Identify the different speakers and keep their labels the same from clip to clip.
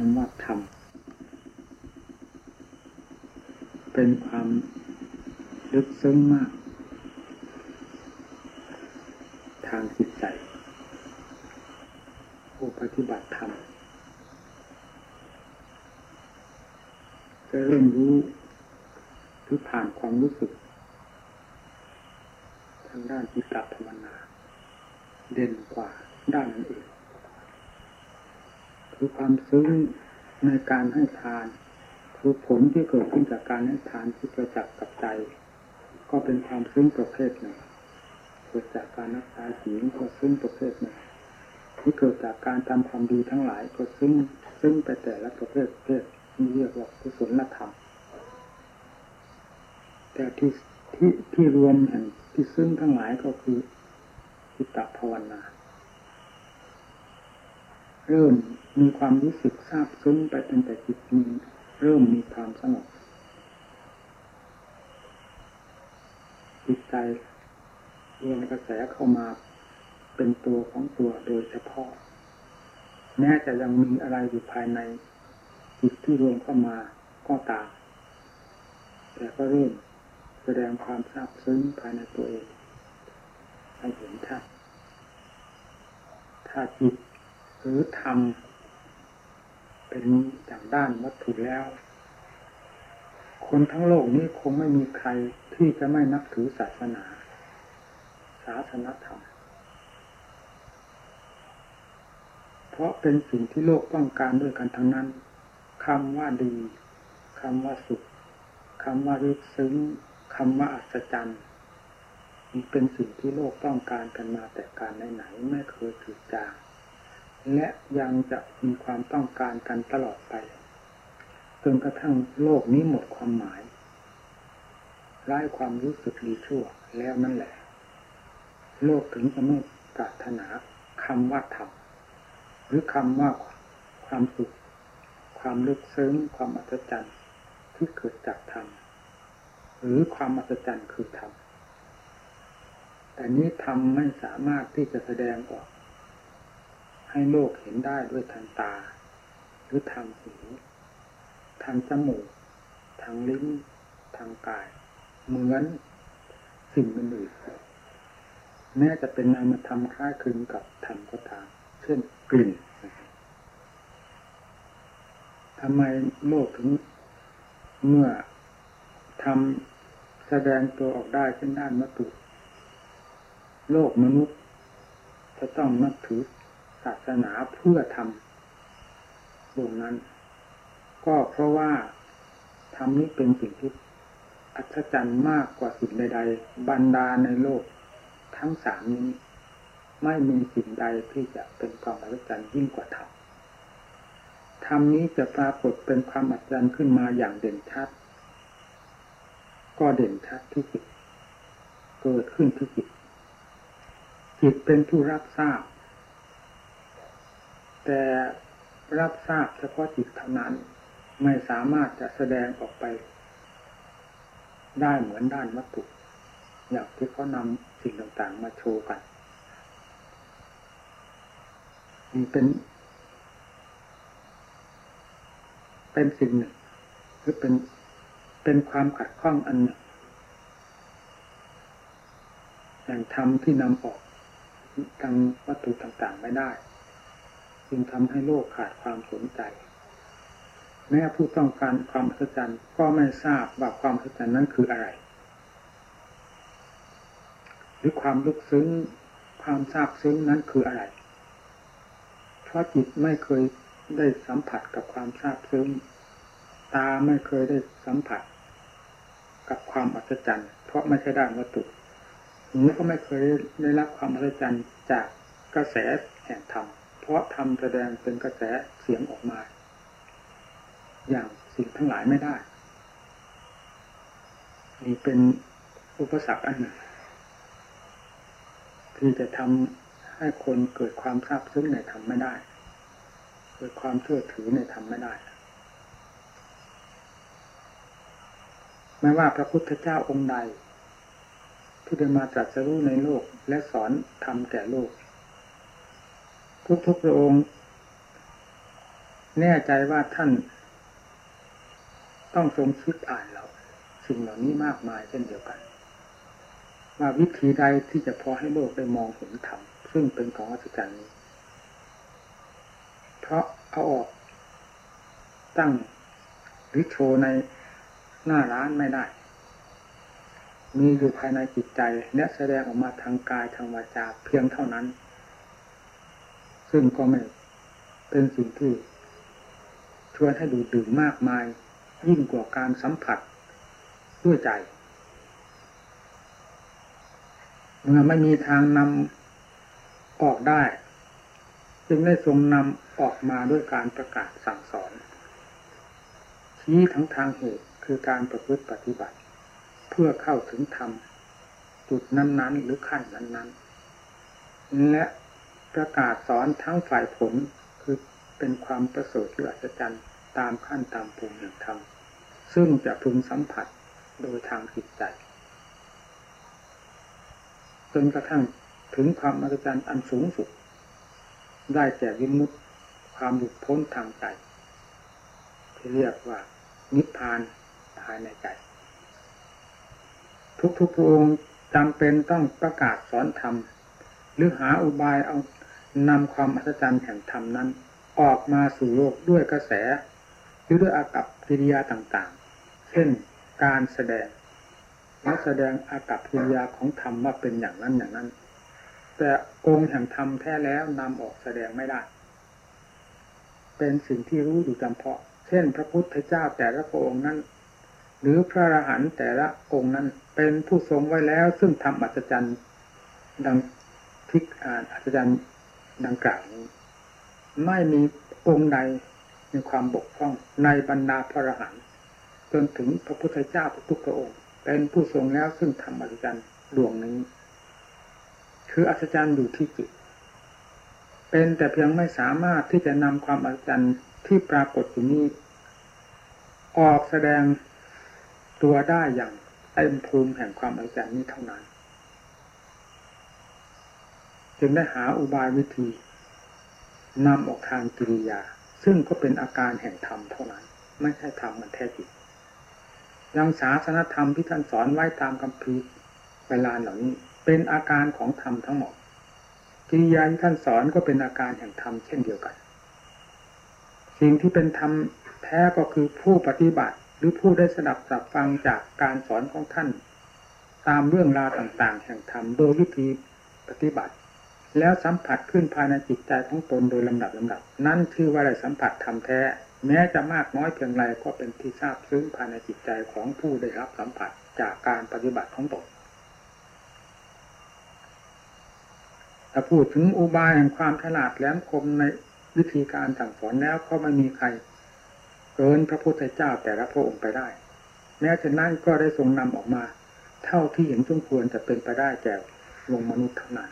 Speaker 1: คำว่าธรรมเป็นความลึกซึ้งมาก ทางจิตใจ ผู้ปฏิบัติธรรมจะเริ่มรู้หรือผ่านความรู้สึก ทางด้านจิตตภาวนา เด่นกว่าด้านนั้น คือความซึ้งในการให้ทาน คือผลที่เกิดขึ้นจากการให้ทานที่ประจักษ์กับใจ ก็เป็นความซึ้งประเภทหนึ่งเกิดจากการรักษาศีลก็ซึ้งประเภทหนึ่งที่เกิดจากการทำความดีทั้งหลายก็ซึ้งซึ้งไปแต่ละประเภทประเภทนี่เรียกว่ากุศลธรรมแต่ที่ที่ที่รวมแห่งที่ซึ้งทั้งหลายก็คือจิตตภาวนา เริ่มมีความรู้สึกซาบซึ้งไปตั้งแต่จิตมีเริ่มมีความสงบจิตใจรวมกระแสเข้ามาเป็นตัวของตัวโดยเฉพาะ แม้จะยังมีอะไรอยู่ภายในจิตที่รวมเข้ามาก็ตาม แต่ก็เริ่มแสดงความซาบซึ้งภายในตัวเองให้เห็นชัดถ้าจิต หรือธรรมเป็นจากด้านวัตถุแล้ว คนทั้งโลกนี้คงไม่มีใครที่จะไม่นับถือศาสนา ศาสนธรรม เพราะเป็นสิ่งที่โลกต้องการด้วยกันทั้งนั้นคำว่าดีคำว่าสุขคำว่าลึกซึ้งคำว่าอัศจรรย์นี่เป็นสิ่งที่โลกต้องการกันมาแต่การไหนๆไม่เคยถือจาง และยังจะมีความต้องการกันตลอดไปจนกระทั่งโลกนี้หมดความหมายไร้ความรู้สึกดีชั่วแล้วนั่นแหละ โลกถึงจะไม่ปรารถนาคำว่าธรรมหรือคำว่าความสุข ความลึกซึ้ง ความอัศจรรย์ที่เกิดจากธรรมหรือความอัศจรรย์คือธรรมแต่นี้ธรรมไม่สามารถที่จะแสดงออก ให้โลกเห็นได้ด้วยทางตา หรือทางหู ทางจมูก ทางลิ้น ทางกาย เหมือนสิ่งอื่นแม้จะเป็นนามธรรมคล้ายคลึงกับธรรมก็ตาม เช่นกลิ่นทำไมโลกถึงเมื่อทำแสดงตัวออกได้เช่นด้านวัตถุโลกมนุษย์ จะต้องนับถือาสนาเพื่อทำดวงนั้น ก็เพราะว่าทำนี้เป็นสิ่งที่อัศจรรย์มากกว่าสิ่งใด ๆ บรรดาในโลก ทั้งสามนี้ ไม่มีสิ่งใดที่จะเป็นความอัศจรรย์ยิ่งกว่าธรรมธรรมนี้จะปรากฏเป็นความอัศจรรย์ขึ้นมาอย่างเด่นชัด ก็เด่นชัดที่จิตเกิดขึ้นที่จิตจิตเป็นผู้รับทราบ แต่รับทราบเฉพาะจิตเท่านั้น ไม่สามารถจะแสดงออกไป ได้เหมือนด้านวัตถุอย่างที่เขานำสิ่งต่างๆ มาโชว์กันนี่เป็น เป็นสิ่งหนึ่งหรือเป็นเป็นความขัดข้องอันหนึ่งแห่งธรรมที่นำออกทางวัตถุต่างๆไม่ได้ จึงทำให้โลกขาดความสนใจ แม้ผู้ต้องการความอัศจรรย์ก็ไม่ทราบว่าความอัศจรรย์นั้นคืออะไร หรือความลึกซึ้งความทราบซึ้งนั้นคืออะไร เพราะจิตไม่เคยได้สัมผัสกับความทราบซึ้ง ตาไม่เคยได้สัมผัส กับความอัศจรรย์ เพราะไม่ใช่ด้านวัตถุหูก็ไม่เคยได้รับความอัศจรรย์จากกระแสแห่งธรรม ราะทำแสดงเป็นกระแสเสียงออกมา อย่างสิ่งทั้งหลายไม่ได้ นี่เป็นอุปสรรคอันหนึ่งที่จะทำให้คนเกิดความทราบซึ้งในธรรมไม่ได้ เกิดความเชื่อถือในธรรมไม่ได้ไม่ว่าพระพุทธเจ้าองค์ใด ที่ได้มาตรัสรู้ในโลกและสอนธรรมแก่โลก ทุกๆพระองค์ แน่ใจว่าท่านต้องทรงคิดอ่านเรา สิ่งเหล่านี้มากมายเช่นเดียวกัน ว่าวิธีใดที่จะพอให้โลกได้มองเห็นธรรมซึ่งเป็นของอัศจรรย์นี้ เพราะเอาออกตั้งหรือโชว์ในหน้าร้านไม่ได้ มีอยู่ภายในจิตใจและแสดงออกมาทางกายทางวาจาเพียงเท่านั้น ซึ่งก็ไม่เป็นสิ่งที่ชวนให้ดูดื่มมากมาย ยิ่งกว่าการสัมผัสด้วยใจเมื่อไม่มีทางนำออกได้ จึงได้ทรงนำออกมาด้วยการประกาศสั่งสอน ชี้ทั้งทางเหตุคือการประพฤติปฏิบัติ เพื่อเข้าถึงธรรมจุดนั้นๆ หรือขั้นนั้นๆ และ ประกาศสอนทั้งฝ่ายผลคือเป็นความประเสริฐหรืออัศจรรย์ตามขั้นตามภูมิแห่งธรรมซึ่งจะพึงสัมผัสโดยทางจิตใจจนกระทั่งถึงความอัศจรรย์อันสูงสุด ได้แก่วิมุตติความหลุดพ้นทางใจ ที่เรียกว่านิพพานภายในใจ ทุกๆพระองค์จำเป็นต้องประกาศสอนธรรมหรือหาอุบายเอา นำความอัศจรรย์แห่งธรรมนั้น ออกมาสู่โลกด้วยกระแสหรือด้วยอากับกิริยาต่างๆ เช่นการแสดงและแสดงอากับกิริยาของธรรมว่าเป็นอย่างนั้นอย่างนั้น แต่องค์แห่งธรรมแท้แล้วนำออกแสดงไม่ได้ เป็นสิ่งที่รู้อยู่จำเพาะ เช่น พระพุทธเจ้าแต่ละพระองค์นั้น หรือพระอรหันต์แต่ละองค์นั้นเป็นผู้ทรงไว้แล้ว ซึ่งทำอัศจรรย์ดังทิกอ่านอัศจรรย์ ดังกล่าวนี้ ไม่มีองค์ใดมีความบกพร่องในบรรดาพระอรหันต์จนถึงพระพุทธเจ้าทุกพระองค์ เป็นผู้ทรงแล้วซึ่งทำอัศจรรย์ดวงนี้ คืออัศจรรย์อยู่ที่จิต เป็นแต่เพียงไม่สามารถที่จะนำความอัศจรรย์ที่ปรากฏอยู่นี้ ออกแสดงตัวได้อย่างเต็มภูมิแห่งความอัศจรรย์นี้เท่านั้น จึงได้หาอุบายวิธีนำออกทางกิริยา ซึ่งก็เป็นอาการแห่งธรรมเท่านั้น ไม่ใช่ธรรมมันแท้จริงยังศาสนธรรมที่ท่านสอนไว้ตามคำพีเวลาเหล่านี้ เป็นอาการของธรรมทั้งหมดกิริยาที่ท่านสอนก็เป็นอาการแห่งธรรมเช่นเดียวกัน สิ่งที่เป็นธรรมแท้ก็คือผู้ปฏิบัติหรือผู้ได้สดับสับฟังจากการสอนของท่าน ตามเรื่องราวต่าง ๆ แห่งธรรมโดยวิธีปฏิบัติ แล้วสัมผัสขึ้นภายในจิตใจของตนโดยลำดับลำดับ นั่นชื่อว่าได้สัมผัสธรรมแท้ แม้จะมากน้อยเพียงไรก็เป็นที่ทราบซึ้งภายในจิตใจของผู้ได้รับสัมผัสจากการปฏิบัติของตนถ้าพูดถึงอุบายแห่งความฉลาดแหลมคมในวิธีการสั่งสอนแล้วก็ไม่มีใครเกินพระพุทธเจ้าแต่ละพระองค์ไปได้ แม้จะนั่นก็ได้ทรงนำออกมา เท่าที่เห็นสมควรจะเป็นไปได้แก่ลงมนุษย์เท่านั้น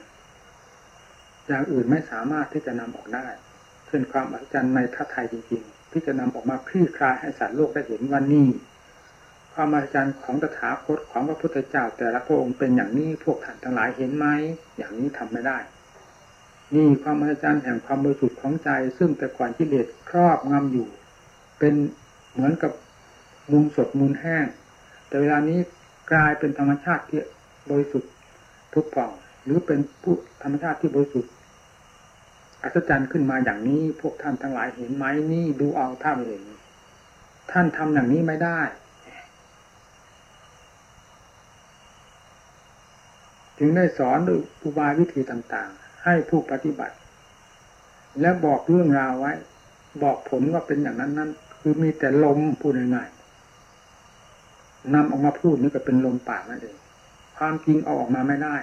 Speaker 1: อย่างอื่นไม่สามารถที่จะนำออกได้เช่นความอัศจรรย์ในพระไทยจริงๆ ที่จะนำออกมาคลี่คลายให้สัตว์โลกได้เห็นว่านี่ความอัศจรรย์ของตถาคตของพระพุทธเจ้า แต่ละพระองค์เป็นอย่างนี้พวกท่านทั้งหลายเห็นไหมอย่างนี้ทำไม่ได้นี่ความอัศจรรย์แห่งความบริสุทธิ์ของใจ ซึ่งแต่ก่อนกิเลสครอบงำอยู่ เป็นเหมือนกับมูลสดมูลแห้ง แต่เวลานี้กลายเป็นธรรมชาติที่บริสุทธิ์ทุกผ่องหรือเป็นผู้ธรรมชาติที่บริสุทธิ์ อัศจรรย์ขึ้นมาอย่างนี้ พวกท่านทั้งหลายเห็นไหมนี่ดูเอาท่านเองท่านทำอย่างนี้ไม่ได้จึงได้สอนด้วยอุบายวิธีต่างๆ ให้ผู้ปฏิบัติ และบอกเรื่องราวไว้ บอกผลว่าเป็นอย่างนั้นนั้นคือมีแต่ลมพูดง่ายๆนำออกมาพูดนี่ก็เป็นลมปากนั่นเองความจริงเอาออกมาไม่ได้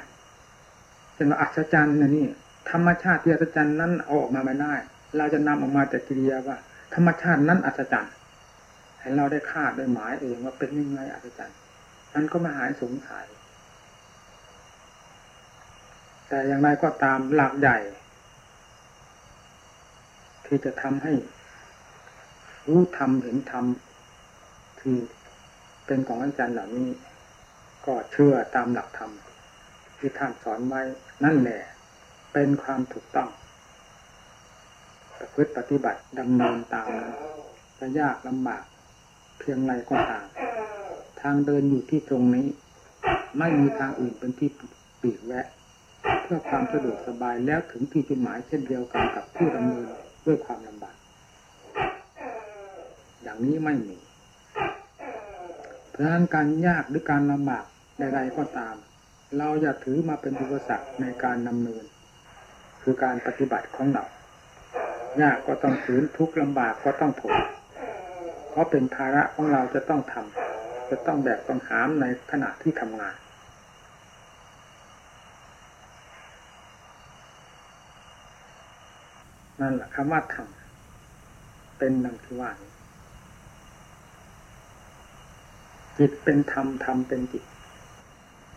Speaker 1: เป็นอัศจรรย์นะนี่ ธรรมชาติที่อัศจรรย์นั้นเอาออกมาไม่ได้ เราจะนำออกมาแต่กิริยาว่า ธรรมชาตินั้นอัศจรรย์ให้เราได้คาดได้หมายเองว่าเป็นยังไงอัศจรรย์นั้นก็มาหายสงสัยแต่อย่างไรก็ตามหลักใหญ่ ที่จะทำให้ รู้ธรรมเห็นธรรมที่เป็นของอาจารย์เหล่านี้ ก็เชื่อตามหลักธรรมที่ท่านสอนไว้นั่นแหละ เป็นความถูกต้องประพฤติปฏิบัติดำเนินตามจะยากลำบาก เพียงไรก็ตามทางเดินอยู่ที่ตรงนี้ ไม่มีทางอื่นเป็นที่ปีกแวะ เพื่อความสะดวกสบายแล้วถึงที่จุดหมายเช่นเดียวกันกับผู้ดำเนินด้วยความลำบาก อย่างนี้ไม่มีเพราะฉะนั้นการยากหรือการลำบากใดๆก็ตาม เราอย่าถือมาเป็นอุปสรรคในการดำเนิน คือการปฏิบัติของเรายากก็ต้องฝืนทุกข์ลำบากก็ต้องทนเพราะเป็นภาระของเราจะต้องทำจะต้องแบกต้องหามในขณะที่ทำงานนั่นแหละคำว่าทำเป็นดังที่ว่านี้จิตเป็นธรรมธรรมเป็นจิต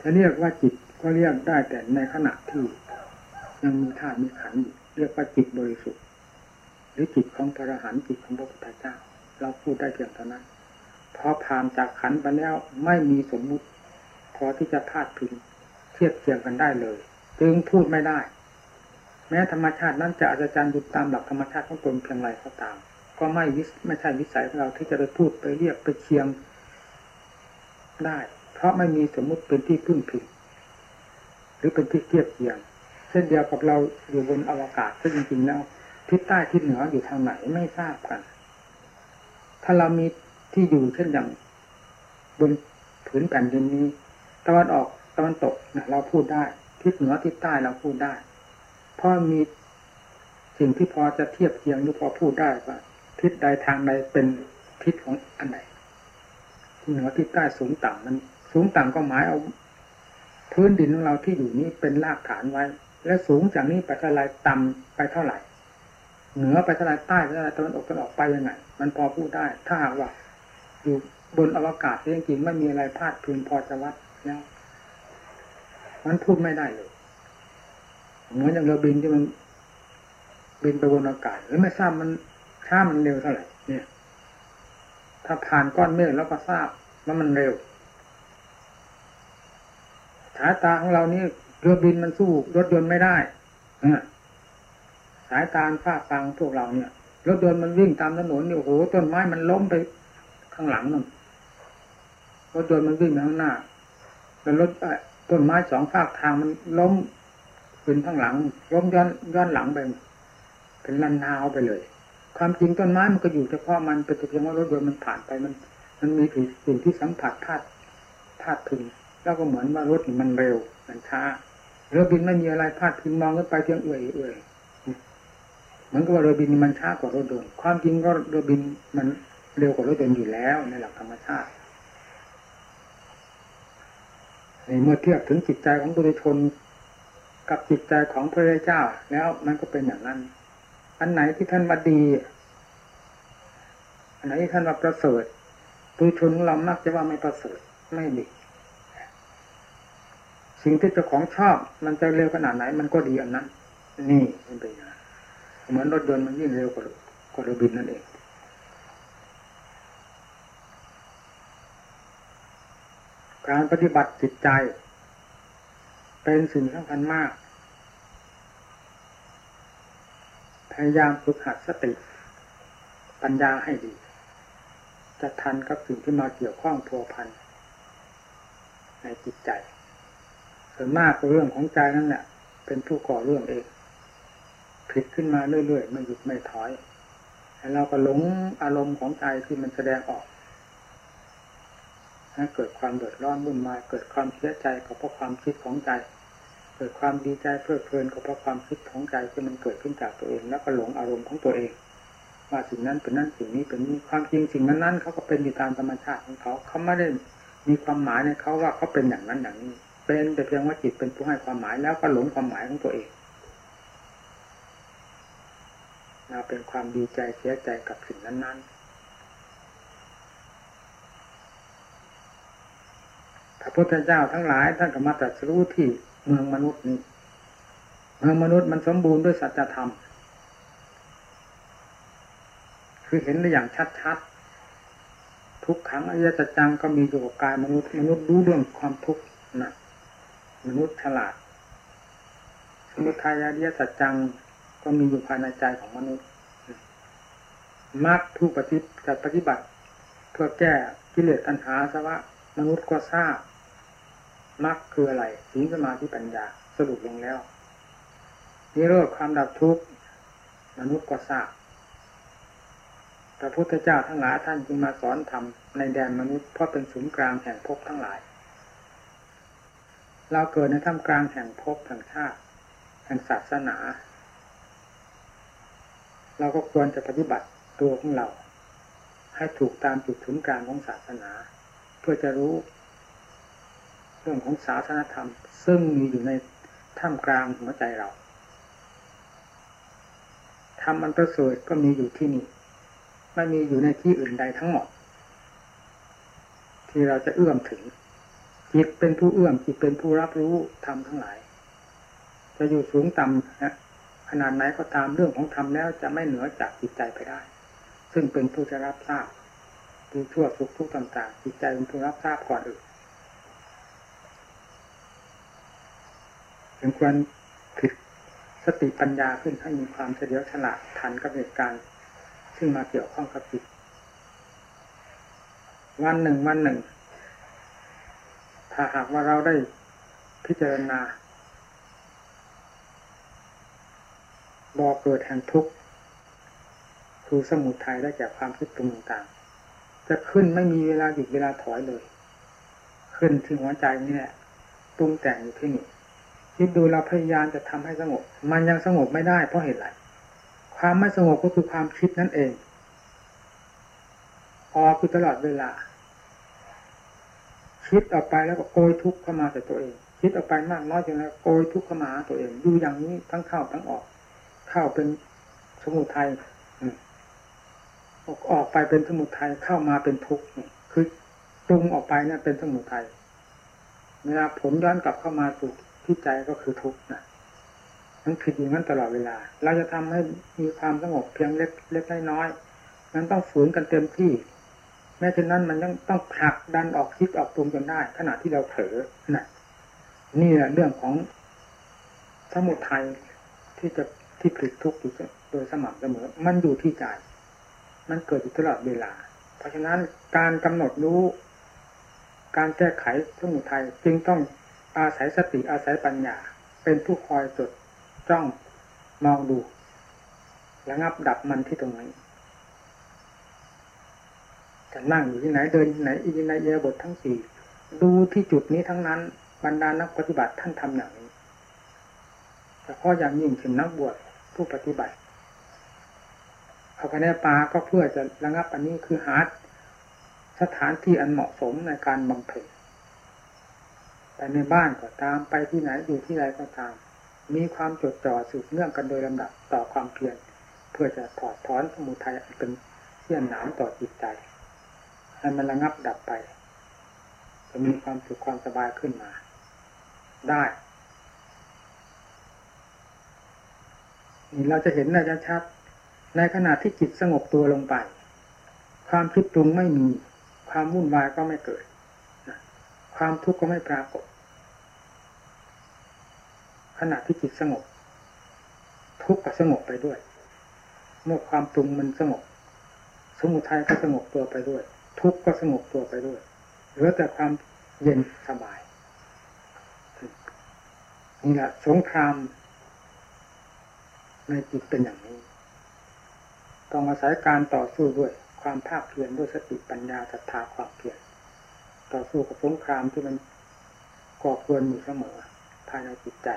Speaker 1: ถ้าเรียกว่าจิตก็เรียกได้แต่ในขณะที่ ยังมีธาตุมีขันธ์เรียกว่าจิตบริสุทธิ์ หรือจิตของพระอรหันต์จิตของพระพุทธเจ้า เราพูดได้เพียงเท่านั้นพอผ่านจากขันไปแล้วไม่มีสมมุติ พอที่จะพาดพิงเทียบเทียงกันได้เลย จึงพูดไม่ได้ แม้ธรรมชาตินั้นจะอาจารย์ดูตามหลักธรรมชาติของตนเพียงไรก็ตาม ก็ไม่วิไม่ใช่วิสัยของเราที่จะไปพูดไปเรียกไปเคียงได้ เพราะไม่มีสมมุติเป็นที่พึ่งพิงหรือเป็นที่เทียบเทียง ช่นเดียวกับเราอยู่บนอวกาศซึ่งจริงๆแล้วทิศใต้ทิศเหนืออยู่ทางไหนไม่ทราบกัน ถ้าเรามีที่อยู่เช่นอย่างบนผืนแผ่นดินนี้ตะวันออกตะวันตกนะเราพูดได้ ทิศเหนือทิศใต้เราพูดได้ เพราะมีสิ่งที่พอจะเทียบเทียงหรือพอพูดได้ว่าทิศใดทางใดเป็นทิศของอันไหนที่เหนือทิศใต้สูงต่ำมัน สูงต่ำก็หมายเอา พื้นดินของเราที่อยู่นี้เป็นรากฐานไว้ และสูงจากนี้ไปเท่าไรต่ำไปเท่าไหร่ เหนือไปเท่าไรใต้ไปเท่าไรตะวันออกตะวันออกไปยังไงมันพอพูดได้ ถ้าหากว่า อยู่บนอวกาศจริงๆไม่มีอะไรพาดพึงพอจะวัดแล้วมันพูดไม่ได้เลยเหมือนอย่างเรือบินที่มันบินไปบนอากาศแล้วไม่ทราบมันช้ามมันเร็วเท่าไหร่เนี่ย ถ้าผ่านก้อนเมฆแล้วก็ทราบว่ามันเร็วสายตาของเรานี่ รือบินมันสู้รถยนต์ไม่ได้สายตาฝ้าฟังพวกเราเนี่ยรถยนต์มันวิ่งตามถนนเนี่ยโอ้โหต้นไม้มันล้มไปข้างหลังนั่นรถยนต์มันวิ่งไปข้างหน้าแล้วรถต้นไม้สองฝากทางมันล้มขึ้นข้างหลัง ล้มย้อนย้อนหลังไป เป็นลันนาวไปเลย ความจริงต้นไม้มันก็อยู่เฉพาะมันเป็นเพียงว่ารถยนต์มันผ่านไปมัน มันมีสิ่งที่สัมผัสธาตุธาตุพึงแล้วก็เหมือนว่ารถมันเร็วมันช้า เรือบินไม่มีอะไรพาดพิงมองขึ้นไปเพียงเอื่อยเอื่อยเหมือนกับว่าเรือบินมันช้ากว่ารถยนต์ความจริงก็เรือบินมันเร็วกว่ารถยนต์อยู่แล้วในหลักธรรมชาติในเมื่อเทียบถึงจิตใจของบุรุชนกับจิตใจของพระเจ้า แล้วมันก็เป็นอย่างนั้น อันไหนที่ท่านว่าดี อันไหนที่ท่านว่าประเสริฐบุรุชนเรามักจะว่าไม่ประเสริฐไม่ดี สิ่งที่เจ้าของชอบ มันจะเร็วขนาดไหน มันก็ดีอันนั้น นี่มันเป็นอย่างเหมือนรถยนต์มันยิ่งเร็วกว่ากว่าเรือบินนั่นเองการปฏิบัติจิตใจ เป็นสิ่งสำคัญมาก พยายามฝึกหัดสติ ปัญญาให้ดี จะทันกับสิ่งที่มาเกี่ยวข้องพัวพันในจิตใจ ส่วนมากเรื่องของใจนั่นแหละเป็นผู้ก่อเรื่องเองผิดขึ้นมาเรื่อยๆไม่หยุดไม่ถอยแล้วเราก็หลงอารมณ์ของใจที่มันแสดงออกให้เกิดความเดือดร้อนวุ่นวายเกิดความเสียใจก็เพราะความคิดของใจ เกิดความดีใจเพลิดเพลินก็เพราะความคิดของใจที่มันเกิดขึ้นจากตัวเอง แล้วก็หลงอารมณ์ของตัวเองว่าสิ่งนั้นเป็นนั่นสิ่งนี้เป็นนี้ความจริงสิ่งนั้นนั้นเขาก็เป็นอยู่ตามธรรมชาติของเขาเขาไม่ได้มีความหมายในเขาว่าเขาเป็นอย่างนั้นอย่างนี้ เป็นแต่เพียงว่าจิตเป็นผู้ให้ความหมายแล้วก็หลงความหมายของตัวเองเราเป็นความดีใจเสียใจกับสิ่งนั้นๆ พระพุทธเจ้าทั้งหลายท่านก็มาตรัสรู้ที่เมืองมนุษย์นี้ เมืองมนุษย์มันสมบูรณ์ด้วยสัจธรรม คือเห็นได้อย่างชัดๆ ทุกครั้งอริยสัจจังก็มีอยู่กับกายมนุษย์ มนุษย์รู้เรื่องความทุกข์นะ มนุษย์ฉลาด สมุทัยอริยสัจจังก็มีอยู่ภายในใจของมนุษย์มรรคผู้ปฏิบัติปฏิบัติ เพื่อแก้กิเลสตัณหาสวะ มนุษย์ก็ทราบมรรคคืออะไรศีลสมาธิปัญญาสรุปลงแล้วนิโรธความดับทุกข์มนุษย์ก็ทราบพระพุทธเจ้าทั้งหลายท่านจึงมาสอนธรรมในแดนมนุษย์เพราะเป็นศูนย์กลางแห่งภพทั้งหลาย เราเกิดในท่ามกลางแห่งภพแห่งชาติแห่งศาสนา เราก็ควรจะปฏิบัติตัวของเรา ให้ถูกตามจุดศูนย์กลางของศาสนา เพื่อจะรู้ เรื่องของศาสนธรรม ซึ่งมีอยู่ในท่ามกลางหัวใจเราธรรมอันประเสริฐก็มีอยู่ที่นี่ไม่มีอยู่ในที่อื่นใดทั้งหมด ที่เราจะเอื้อมถึง จิตเป็นผู้เอื้อมจิตเป็นผู้รับรู้ธรรมทั้งหลาย จะอยู่สูงต่ำขนาดไหนก็ตามเรื่องของธรรมแล้วจะไม่เหนือจากจิตใจไปได้ ซึ่งเป็นผู้จะรับทราบดูชั่วสุขทุกข์ต่างๆจิตใจเป็นผู้รับทราบก่อนอื่นถึงควรผิดสติปัญญาขึ้นให้มีความเฉลียวฉลาดทันกับเหตุการณ์ซึ่งมาเกี่ยวข้องกับจิตวันหนึ่งวันหนึ่ง ถ้าหากว่าเราได้พิจารณาบ่อเกิดแห่งทุกข์คือสมุทัยได้จากความคิดปรุงต่างๆ จะขึ้นไม่มีเวลาหยุดเวลาถอยเลย ขึ้นที่หัวใจนี่แหละปรุงแต่งอยู่ที่นี่คิดดูเราพยายามจะทำให้สงบ มันยังสงบไม่ได้เพราะเหตุไรความไม่สงบก็คือความคิดนั่นเองออคือตลอดเวลา คิดออกไปแล้วก็โกยทุกข์เข้ามาใส่ตัวเอง คิดออกไปมากน้อยจนแล้วโกยทุกข์เข้ามาตัวเองดูอย่างนี้ทั้งเข้าทั้งออก เข้าเป็นสมุทัยออกออกไปเป็นสมุทัยเข้ามาเป็นทุกข์คือตรุงออกไปนี่เป็นสมุทัยเวลาผลย้อนกลับเข้ามาสู่ที่ใจก็คือทุกข์นะมันผิดอย่างนั้นตลอดเวลา เราจะทำให้มีความสงบเพียงเล็กเล็กน้อยมันต้องฝืนกันเต็มที่ แม้เช่นนั้นมันยังต้องผลักดันออกคิดออกปรุงจนได้ ขณะที่เราเผลอนะนี่แหละเรื่องของสมุทัยที่จะที่ผลิตทุกข์อยู่โดยสม่ำเสมอ มันอยู่ที่ใจ มันเกิดอยู่ตลอดเวลา เพราะฉะนั้นการกำหนดรู้ การแก้ไขสมุทัยจึงต้องอาศัยสติอาศัยปัญญา เป็นผู้คอยจดจ้องมองดูระงับดับมันที่ตรงไหน จะนั่งอยู่ที่ไหนเดินที่ไหนอินในเยบททั้งสี่ดูที่จุดนี้ทั้งนั้นบรรดานักปฏิบัติท่านทำอย่างนี้แต่พาะอย่างยิ่งถึงนักบวชผู้ปฏิบัติเอาไปในป่าก็เพื่อจะระงับอันนี้คือหาสถานที่อันเหมาะสมในการบำเพ็ญไปในบ้านก็ตามไปที่ไหนอยู่ที่ไรก็ตาม มีความจดจ่อสืบเนื่องกันโดยลำดับต่อความเพียรเพื่อจะถอดถอนสมุทัยเป็นเสี้ยนหนามต่อจิตใจ ให้มันระงับดับไป จะมีความสุขความสบายขึ้นมา ได้นี่เราจะเห็นได้ชัดในขณะที่จิตสงบตัวลงไป ความคิดปรุงไม่มี ความวุ่นวายก็ไม่เกิด ความทุกข์ก็ไม่ปรากฏ ขณะที่จิตสงบ ทุกข์ก็สงบไปด้วย เมื่อความปรุงมันสงบ สมุทัยก็สงบตัวไปด้วย ทุกข์ก็สงบตัวไปด้วยเหลือแต่ความเย็นสบายนี่แหละสงคราม ในจิตเป็นอย่างนี้ ต้องอาศัยการต่อสู้ด้วยความภาคเพียรด้วยสติปัญญาศรัทธาความเพียรต่อสู้กับสงครามที่มันก่อเกินอยู่เสมอภายในจิตใจ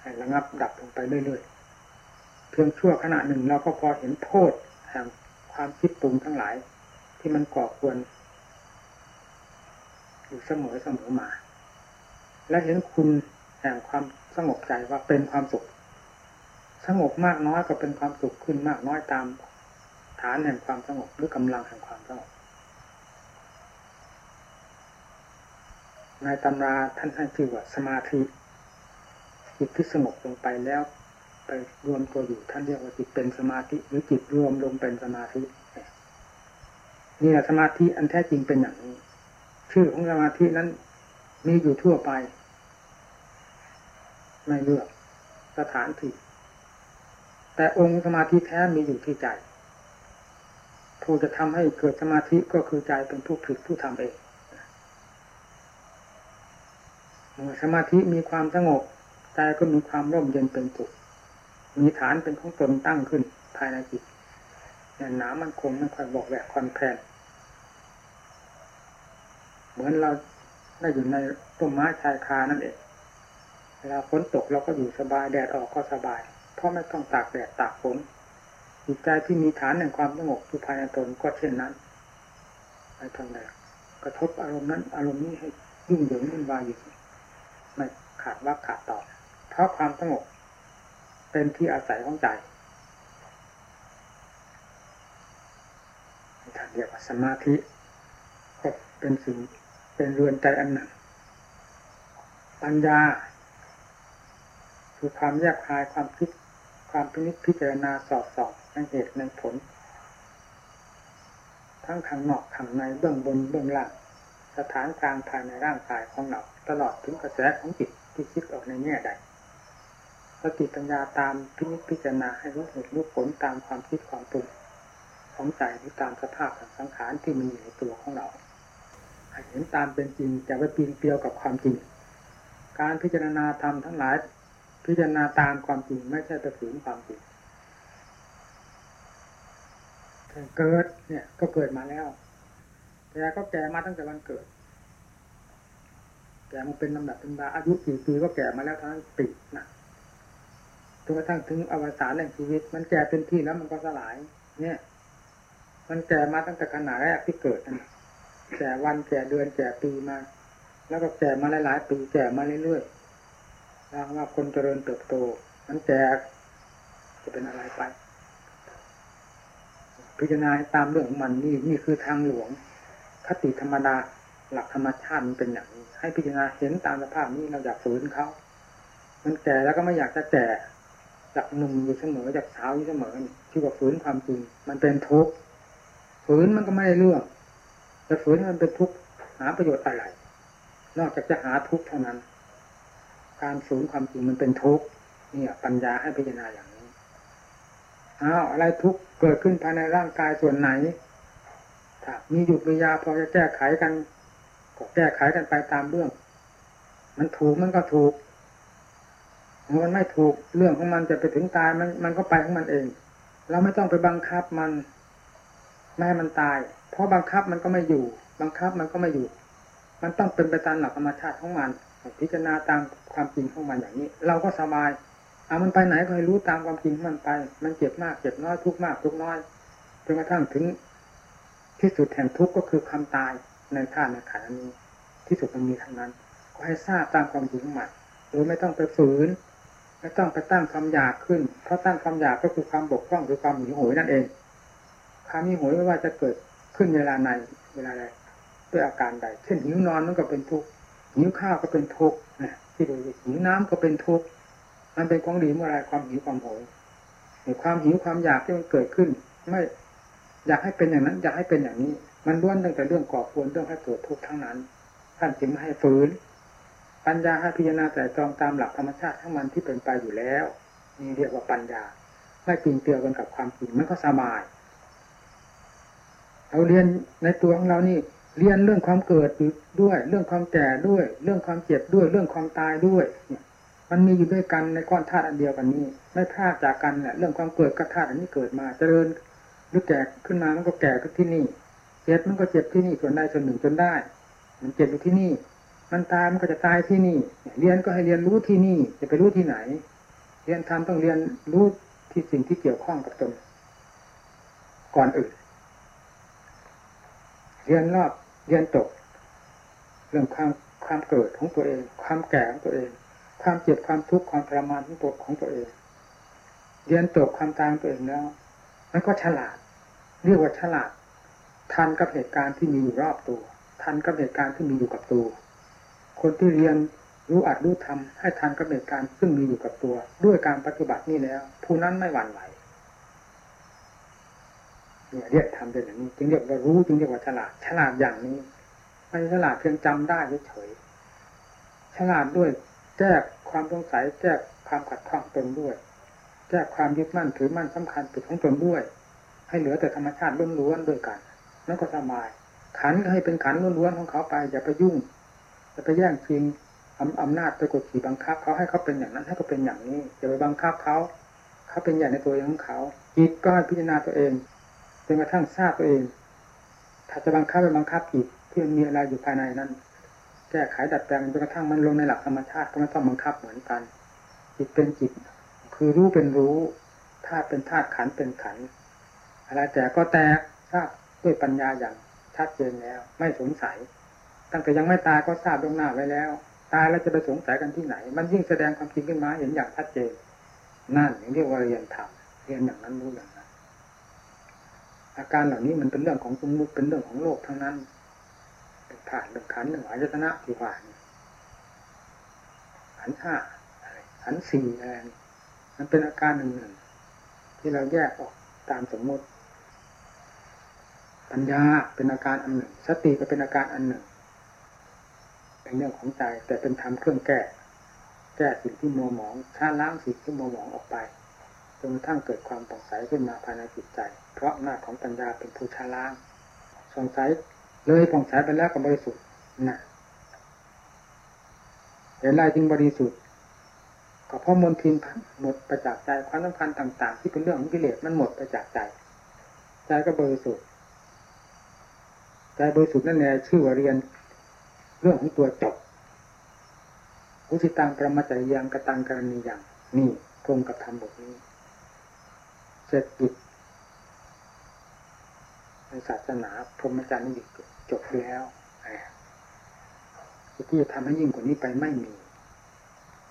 Speaker 1: ให้ระงับดับลงไปเรื่อยๆเพียงชั่วขณะหนึ่งเราก็พอเห็นโทษแห่งความคิดปรุงทั้งหลาย ที่มันก่อควรอยู่เสมอเสมอมา และเห็นคุณแห่งความสงบใจว่าเป็นความสุข สงบมากน้อยก็เป็นความสุขขึ้นมากน้อยตามฐานแห่งความสงบหรือกำลังแห่งความสงบในตำราท่านให้ชื่อว่าสมาธิจิตที่สงบลงไปแล้ว ไปรวมตัวอยู่ท่านเรียกว่าจิตเป็นสมาธิ หรือจิตรวมลงเป็นสมาธิ นี่แหละสมาธิอันแท้จริงเป็นอย่างนี้ ชื่อของสมาธินั้นมีอยู่ทั่วไป ไม่เลือกสถานที่แต่องค์สมาธิแท้มีอยู่ที่ใจผู้จะทำให้เกิดสมาธิก็คือใจเป็นผู้ผิดผู้ทำเองเมื่อสมาธิมีความสงบใจก็มีความร่มเย็นเป็นสุขมีฐานเป็นของตนตั้งขึ้นภายในจิตเนี่ยหนามันคงไม่ค่อยบอกแหวกคอนแคลน เหมือนเราได้อยู่ในต้นไม้ชายคานั่นเองเวลาฝนตกเราก็อยู่สบายแดดออกก็สบาย เพราะไม่ต้องตากแดดตากฝนจิตใจที่มีฐานแห่งความสงบอยู่ภายในตนก็เช่นนั้นไม่ทำแดดกระทบอารมณ์นั้น อารมณ์นี้ให้ยุ่งเหยิงวุ่นวายอยู่ไม่ขาดว่าขาดต่อเพราะความสงบเป็นที่อาศัยของใจท่านเรียกว่าสมาธิก็เป็นสิ่ง เป็นเรือนใจอันหนึ่งปัญญา คือความแยกคายความคิดความพินิจพิจารณาสอบสอบในเหตุในผล ทั้งข้างนอกข้างในเบื้องบนเบื้องล่างสถานกลางภายในร่างกายของเราตลอดถึงกระแสของจิตที่คิดออกในแง่ใดสติปัญญาตามพินิจพิจารณาให้รู้เหตุรู้ผลตามความคิดความปรุงของใจหรือตามสภาพของสังขารที่มีอยู่ในตัวของเรา ให้เห็นตามเป็นจริงจะไปปีนเปลียวกับความจริง การพิจารณาธรรมทั้งหลาย พิจารณาตามความจริงไม่ใช่ไปฝืนความจริงเกิดเนี่ยก็เกิดมาแล้วแกก็แก่มาตั้งแต่วันเกิด แก่มาเป็นลำดับเป็นดาอายุกี่ปีก็แก่มาแล้วทั้งติดนะจนกระทั่งถึงอวสานแห่งชีวิต มันแก่เป็นที่แล้วมันก็สลาย เนี่ย มันแก่มาตั้งแต่ขนาดแรกที่เกิดนะ แก่วันแก่เดือนแก่ปีมา แล้วก็แก่มาหลายๆปีแก่มาเรื่อยๆแล้วว่าคนเจริญเติบโตมันแก่จะเป็นอะไรไป พิจารณาตามเรื่องของมันนี่นี่คือทางหลวงคติธรรมดาหลักธรรมชาติมันเป็นอย่างนี้ ให้พิจารณาเห็นตามสภาพนี้เราอยากฝืนเขามันแก่แล้วก็ไม่อยากจะแก่อยากหนุ่มอยู่เสมออยากสาวอยู่เสมอที่ว่าฝืนความจริง มันเป็นทุกข์ฝืนมันก็ไม่ได้เรื่อง จะฝืนมันเป็นทุกข์หาประโยชน์อะไร นอกจากจะหาทุกข์เท่านั้น การฝืนความจริงมันเป็นทุกข์นี่ยปัญญาให้พิจารณาอย่างนี้อ้าวอะไรทุกข์เกิดขึ้นภายในร่างกายส่วนไหนถ้ามีหยุดวิยาพอจะแก้ไขกันก็แก้ไขกันไปตามเรื่อง มันถูกมันก็ถูกมันไม่ถูกเรื่องของมันจะไปถึงตายมันมันก็ไปของมันเอง เราไม่ต้องไปบังคับมัน ไม่ให้มันตาย เพราะบังคับมันก็ไม่อยู่ บังคับมันก็ไม่อยู่ มันต้องเป็นไปตามหลักธรรมชาติของมัน พิจารณาตามความจริงของมันอย่างนี้ เราก็สบายเอามันไปไหนก็ให้รู้ตามความจริงของมันไป มันเจ็บมากเจ็บน้อยทุกมากทุกน้อยจนกระทั่งถึงที่สุดแห่งทุกข์ก็คือความตายในท่าในขันนี้ ที่สุดมันมีทั้งนั้น ก็ให้ทราบตามความจริงของมันโดยไม่ต้องไปฝืนไม่ต้องไปตั้งความอยากขึ้น เพราะตั้งความอยากก็คือความบกพร่องคือความหิวโหยนั่นเองความหิวโหยไม่ว่าจะเกิด ขึ้นเวลาในเวลาใดด้วยอาการใด เช่นหิวนอนมันก็เป็นทุกข์หิวข้าวก็เป็นทุกข์นะที่ดูหิวน้ำก็เป็นทุกข์มันเป็นของดีเมื่อไรความหิวความโหยความหิวความอยากที่มันเกิดขึ้น ไม่อยากให้เป็นอย่างนั้น อยากให้เป็นอย่างนี้ มันล้วนตั้งแต่เรื่องก่อควรเรื่องให้เกิดทุกข์ทั้งนั้น ท่านจึงไม่ให้ฝืน ปัญญาให้พิจารณาแต่ตรองตามหลักธรรมชาติทั้งมันที่เป็นไปอยู่แล้วนี่เรียกว่าปัญญา ไม่ปีนเตียวกันกับความจริงมันก็สบาย เราเรียนในตัวของเรานี่เรียนเรื่องความเกิดด้วย เรื่องความแก่ด้วย เรื่องความเจ็บด้วย เรื่องความตายด้วยเนี่ยมันมีอยู่ด้วยกันในก้อนธาตุอันเดียวกันนี้ ไม่พลาดจากกันแหละเรื่องความเกิดกับธาตุอันนี้เกิดมาเจริญหรือแก่ขึ้นมามันก็แก่ขึ้นที่นี่เจ็บมันก็เจ็บที่นี่ส่วนใดส่วนหนึ่งจนได้ มันเจ็บอยู่ที่นี่ มันตายมันก็จะตายที่นี่ เรียนก็ให้เรียนรู้ที่นี่ จะไปรู้ที่ไหน เรียนทำต้องเรียนรู้ที่สิ่งที่เกี่ยวข้องกับตนก่อนอื่น เรียนรอบเรียนจบเรื่องความความเกิดของตัวเอง ความแก่ของตัวเอง ความเจ็บความทุกข์ความทรมานของตัวของตัวเอง เรียนจบความตายของตัวเองแล้วมันก็ฉลาด เรียกว่าฉลาด ทันกับเหตุการณ์ที่มีอยู่รอบตัว ทันกับเหตุการณ์ที่มีอยู่กับตัว คนที่เรียนรู้อัดรู้ทำให้ทันกับเหตุการณ์ซึ่งมีอยู่กับตัว ด้วยการปฏิบัตินี่แล้ว ผู้นั้นไม่หวั่นไหว เนี่ยเรียกทำเป็นอย่างนี้จึงเรียกว่ารู้จึงเรียกว่าฉลาด ฉลาดอย่างนี้ไม่ฉลาดเพียงจำได้เฉยฉลาดด้วยแก้ความสงสัยแก้ความขัดข้องตนด้วยแก้ความยึดมั่นถือมั่นสำคัญผิดของตนด้วย ให้เหลือแต่ธรรมชาติล้วนๆด้วยกันนั่นก็สบาย ขันก็ให้เป็นขันล้วนๆของเขาไป อย่าไปยุ่งอย่าไปแย่งชิงอำอำนาจไปกดขี่บังคับเขาให้เขาเป็นอย่างนั้นให้เขาเป็นอย่างนี้อย่าไปบังคับเขาเขาเป็นอย่างในตัวเองของเขาจิตก็ให้พิจารณาตัวเอง นกระทั่งทราบตัวเอง ถ้าจะบังคับไปบังคับจิตที่มันมีอะไรอยู่ภายในนั้น แก้ไขดัดแปลงจนกระทั่งมันลงในหลักธรรมชาติก็ไม่ต้องบังคับเหมือนกัน จิตเป็นจิต คือรู้เป็นรู้ธาตุเป็นธาตุขันเป็นขันอะไรแต่ก็แตกทราบด้วยปัญญาอย่างชัดเจนแล้ว ไม่สงสัย ตั้งแต่ยังไม่ตายก็ทราบล่วงหน้าไว้แล้ว ตายแล้วจะไปสงสัยกันที่ไหน มันยิ่งแสดงความจริงขึ้นมาเห็นอย่างชัดเจนนั่นอย่างเรียกว่าเรียนธรรมเรียนอย่างนั้นรู้อย่างนั้น อาการเหล่านี้มันเป็นเรื่องของสมมติเป็นเรื่องของโลกทั้งนั้นเป็นผ่านเรื่องขันหนึ่งอายตนะที่ว่านขันห้าขันสี่อะไรมันเป็นอาการหนึ่งหนึ่งที่เราแยกออกตามสมมติ ปัญญาเป็นอาการอันหนึ่ง สติก็เป็นอาการอันหนึ่งเป็นเรื่องของใจแต่เป็นธรรมเครื่องแก้ แก้สิ่งที่มัวหมองช้าล้างสิ่งที่มัวหมองออกไป จนกระทั่งเกิดความป่องใสขึ้นมาภายในจิตใจ เพราะหน้าของปัญญาเป็นผู้ชาล้างสงสัยเลยผ่องใสไปแล้วก็บริสุทธิ์นะเห็นไรจึงบริสุทธิ์ก็เพราะมนทินหมดไปจากใจความสำคัญต่าง ๆ ที่เป็นเรื่องของกิเลสมันหมดไปจากใจใจก็บริสุทธิ์ใจบริสุทธิ์นั่นแหละชื่อว่าเรียนเรื่องของตัวจบอุสิตังประมาจริยังกตังกรณียังนี่ตรงกับธรรมบทนี้ เสร็จจิตในศาสนาพรหมจรรย์นี่จบแล้วที่จะทำให้ยิ่งกว่านี้ไปไม่มี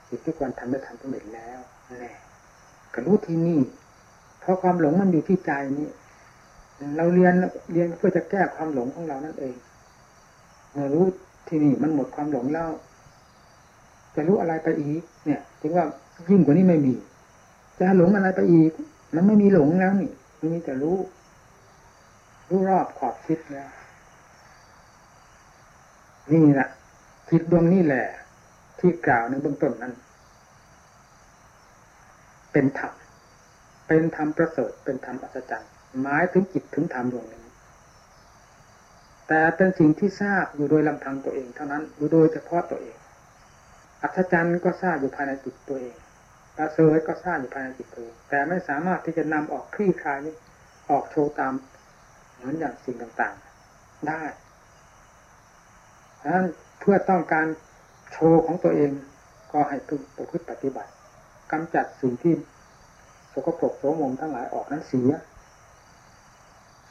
Speaker 1: สิ่งที่ควรทำได้ทำสำเร็จแล้วแน่ก็รู้ที่นี่ เพราะความหลงมันอยู่ที่ใจนี่เราเรียนเรียนเพื่อจะแก้ความหลงของเรานั่นเองเมื่อรู้ที่นี่มันหมดความหลงแล้วจะรู้อะไรไปอีก เนี่ย ถึงว่ายิ่งกว่านี้ไม่มี จะหลงอะไรไปอีก มันไม่มีหลงแล้วนี่มันมีแต่รู้ รู้รอบขอบคิดแล้ว นี่แหละคิดดวงนี้แหละ ที่กล่าวในเบื้องต้นนั้น เป็นธรรมเป็นธรรมประเสริฐเป็นธรรมอัศจรรย์หมายถึงจิตถึงธรรมดวงนี้แต่เป็นสิ่งที่ทราบอยู่โดยลำพังตัวเองเท่านั้นอยู่โดยเฉพาะตัวเอง อัศจรรย์ก็ทราบอยู่ภายในจิตตัวเอง ประเสริฐก็ทราบอยู่ภายในจิตตัวเอแต่ไม่สามารถที่จะนำออกคลี่คลายนี้ออกโชว์ตามเหมือนอย่างสิ่งต่างๆ ได้ดังนั้นเพื่อต้องการโชว์ของตัวเองก็ให้พึงประพฤติปฏิบัติกำจัดสิ่งที่สกปรกโสมมทั้งหลายออกนั้นเสีย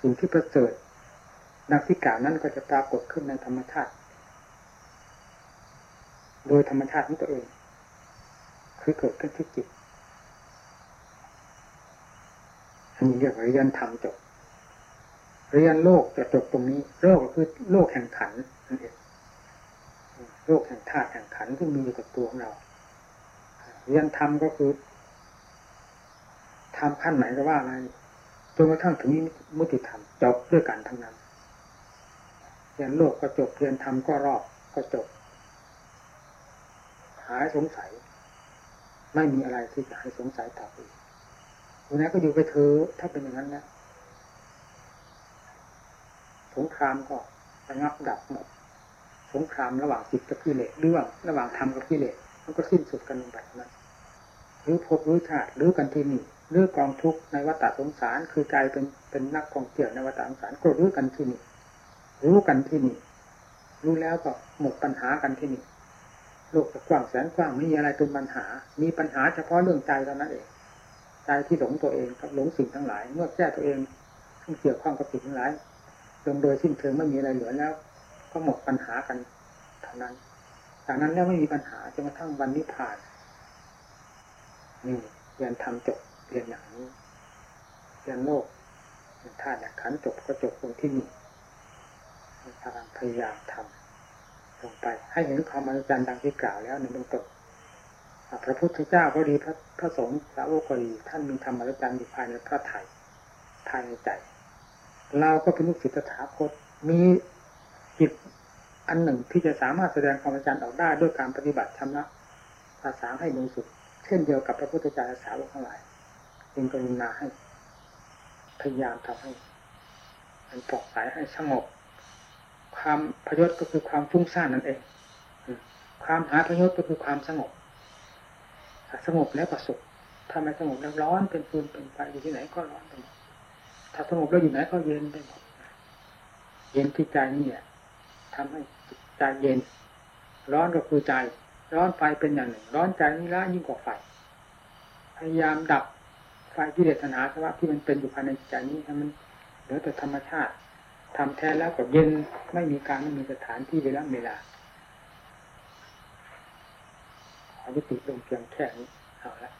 Speaker 1: สิ่งที่ประเสริฐดังที่กล่าวนั้นก็จะปรากฏขึ้นในธรรมชาติ โดยธรรมชาติของตัวเอง คือเกิดขึ้นที่จิตอันนี้เรียกว่าเรียนธรรมจบ เรียนโลกจะจบตรงนี้ โลกก็คือโลกแห่งขันนั่นเองโลกแห่งธาตุแห่งขันที่มีอยู่กับตัวของเรา เรียนธรรมก็คือทำขั้นไหนก็ว่าอะไรจนกระทั่งถึงมุติธรรมจบด้วยกันทั้งนั้น เรียนโลกก็จบเรียนธรรมก็รอบก็จบ หายสงสัย ไม่มีอะไรที่จะให้สงสัยต่อไปวันนี้ก็อยู่ไปเธอถ้าเป็นอย่างนั้นนะสงครามก็ระงับดับหมดสงครามระหว่างจิตกับกิเลสเรื่องระหว่างธรรมกับกิเลสมันก็สิ้นสุดกันลงไปนั้นหรือพบหรือชาติหรือกันที่นี่หรือกองทุกข์ในวัฏสงสารคือใจเป็นเป็นนักกองเกี่ยวในวัฏสงสารก็รู้กันที่นี่รู้กันที่นี่รู้แล้วก็หมดปัญหากันที่นี่ โลกกว้างแสนกว้างไม่มีอะไรเป็นปัญหา มีปัญหาเฉพาะเรื่องใจเท่านั้นเองใจที่หลงตัวเองกับหลงสิ่งทั้งหลาย เมื่อแก้ตัวเองที่เกี่ยวข้องกับสิ่งทั้งหลายลงโดยสิ้นเชิงไม่มีอะไรเหลือแล้ว ก็หมดปัญหากันเท่านั้น จากนั้นแล้วไม่มีปัญหาจนกระทั่งวันนิพพานนี่เรียนทำจบเรียนอย่างนี้เรียนโลกเรียนธาตุขันจบก็จบตรงที่นี่พยายามพยายามทำ ลงไป ให้เห็นความอัศจรรย์ดังที่กล่าวแล้วในเบื้องต้นพระพุทธเจ้าก็ดีพระพระสงฆ์สาวกก็ดีท่านมีธรรมอัศจรรย์อยู่ภายในพระไถ่ภายในใจ เราก็เป็นลูกศิษย์ถาคตมีจิตอันหนึ่งที่จะสามารถแสดงความจรรย์ออกได้ด้วยการปฏิบัติชำระภาษาให้บริสุทธิ์เช่นเดียวกับพระพุทธเจ้าสาวกทั้งหลายจึงกรุณาให้พยายามทำให้ มันปลอดสายให้สงบ ความพยศก็คือความฟุ้งซ่านนั่นเอง ความหาพยศก็คือความสงบสงบแล้วก็สุขถ้าไม่สงบแล้วร้อนเป็นฟืนเป็นไฟอยู่ที่ไหนก็ร้อนไปหมดถ้าสงบแล้วอยู่ไหนก็เย็นไปหมดเย็นที่ใจนี่แหละทำให้ใจเย็น ร้อนก็คือใจ ร้อนไฟเป็นอย่างหนึ่ง ร้อนใจนี่ละยิ่งกว่าไฟ พยายามดับไฟที่เดชนาสภาวะที่มันเป็นอยู่ภายในใจนี้ให้มันเหลือแต่ธรรมชาติ ทำแท้แล้วก็เย็นไม่มีการไม่มีสถานที่เวลาเวลาขอยุติลงเพียงแค่นี้เอาละ